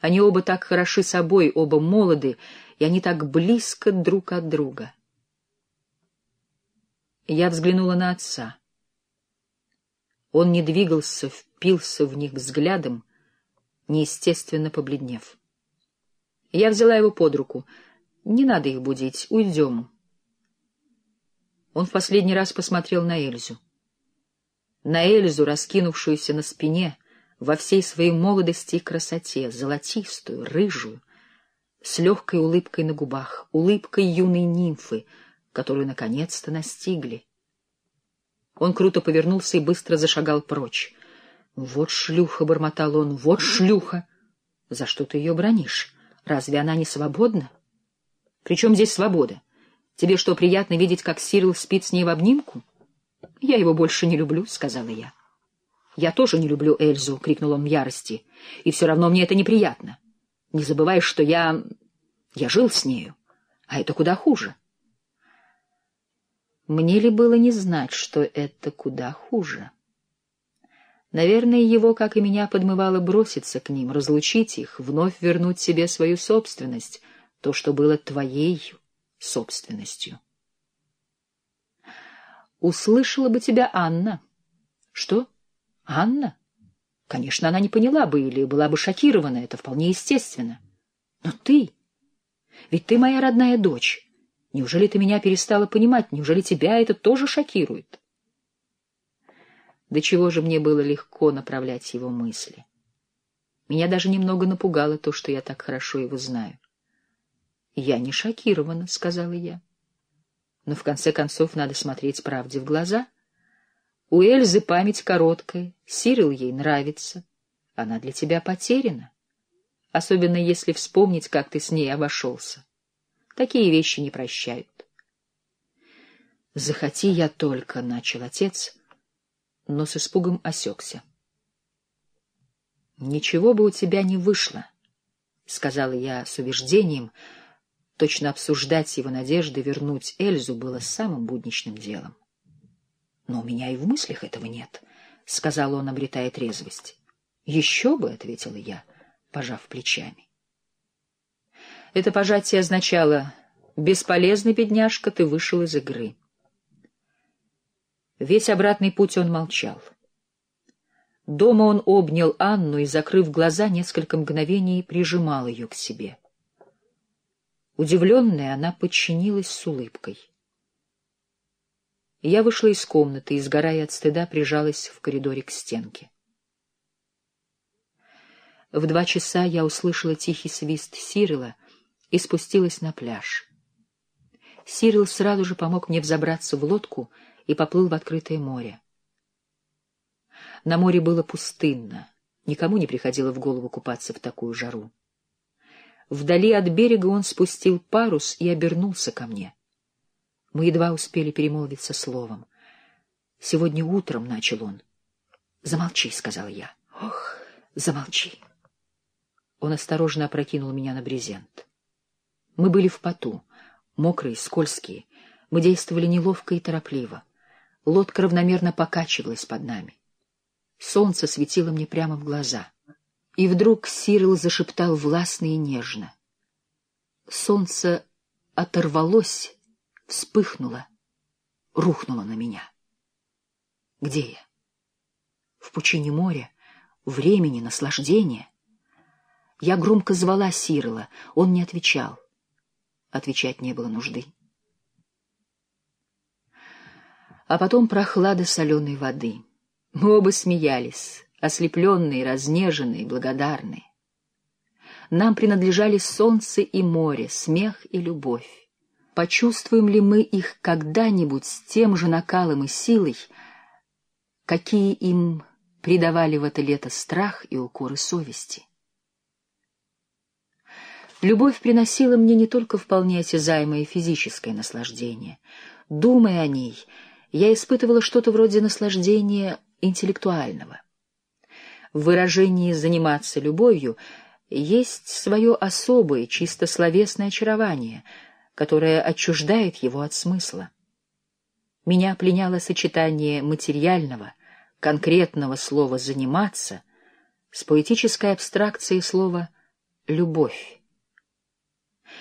Они оба так хороши собой, оба молоды, и они так близко друг от друга. Я взглянула на отца. Он не двигался, впился в них взглядом, неестественно побледнев. Я взяла его под руку. «Не надо их будить, уйдем». Он в последний раз посмотрел на Эльзу. На Эльзу, раскинувшуюся на спине, во всей своей молодости и красоте, золотистую, рыжую, с легкой улыбкой на губах, улыбкой юной нимфы, которую наконец-то настигли. Он круто повернулся и быстро зашагал прочь. «Вот шлюха!» — бормотал он. «Вот шлюха! За что ты ее бронишь? Разве она не свободна? Причем здесь свобода? Тебе что, приятно видеть, как Сирил спит с ней в обнимку?» «Я его больше не люблю», — сказала я. «Я тоже не люблю Эльзу», — крикнул он в ярости. «И все равно мне это неприятно. Не забывай, что я... я жил с нею, а это куда хуже». Мне ли было не знать, что это куда хуже? Наверное, его, как и меня, подмывало броситься к ним, разлучить их, вновь вернуть себе свою собственность, то, что было твоей собственностью. Услышала бы тебя Анна. Что? Анна? Конечно, она не поняла бы или была бы шокирована, это вполне естественно. Но ты... Ведь ты моя родная дочь. Неужели ты меня перестала понимать? Неужели тебя это тоже шокирует? До чего же мне было легко направлять его мысли. Меня даже немного напугало то, что я так хорошо его знаю. «Я не шокирована», — сказала я. «Но в конце концов надо смотреть правде в глаза. У Эльзы память короткая, Сирил ей нравится. Она для тебя потеряна, особенно если вспомнить, как ты с ней обошелся. Такие вещи не прощают. «Захоти я только», — начал отец, но с испугом осекся. «Ничего бы у тебя не вышло», — сказала я с убеждением. Точно обсуждать его надежды вернуть Эльзу было самым будничным делом. «Но у меня и в мыслях этого нет», — сказал он, обретая трезвость. «Еще бы», — ответила я, пожав плечами. Это пожатие означало «бесполезный, бедняжка, ты вышел из игры». Весь обратный путь он молчал. Дома он обнял Анну и, закрыв глаза, несколько мгновений прижимал ее к себе. Удивленная, она подчинилась с улыбкой. Я вышла из комнаты и, сгорая от стыда, прижалась в коридоре к стенке. В два часа я услышала тихий свист Сирила — и спустилась на пляж. Сирил сразу же помог мне взобраться в лодку и поплыл в открытое море. На море было пустынно, никому не приходило в голову купаться в такую жару. Вдали от берега он спустил парус и обернулся ко мне. Мы едва успели перемолвиться словом. «Сегодня утром», — начал он. «Замолчи», — сказал я. «Ох, замолчи». Он осторожно опрокинул меня на брезент. Мы были в поту, мокрые, скользкие. Мы действовали неловко и торопливо. Лодка равномерно покачивалась под нами. Солнце светило мне прямо в глаза. И вдруг Сирил зашептал властно и нежно. Солнце оторвалось, вспыхнуло, рухнуло на меня. Где я? В пучине моря, времени, наслаждения. Я громко звала Сирила, он не отвечал. Отвечать не было нужды. А потом прохлада соленой воды. Мы оба смеялись, ослепленные, разнеженные, благодарные. Нам принадлежали солнце и море, смех и любовь. Почувствуем ли мы их когда-нибудь с тем же накалом и силой, какие им придавали в это лето страх и укоры совести? Любовь приносила мне не только вполне осязаемое физическое наслаждение. Думая о ней, я испытывала что-то вроде наслаждения интеллектуального. В выражении «заниматься любовью» есть свое особое, чисто словесное очарование, которое отчуждает его от смысла. Меня пленяло сочетание материального, конкретного слова «заниматься» с поэтической абстракцией слова любовь.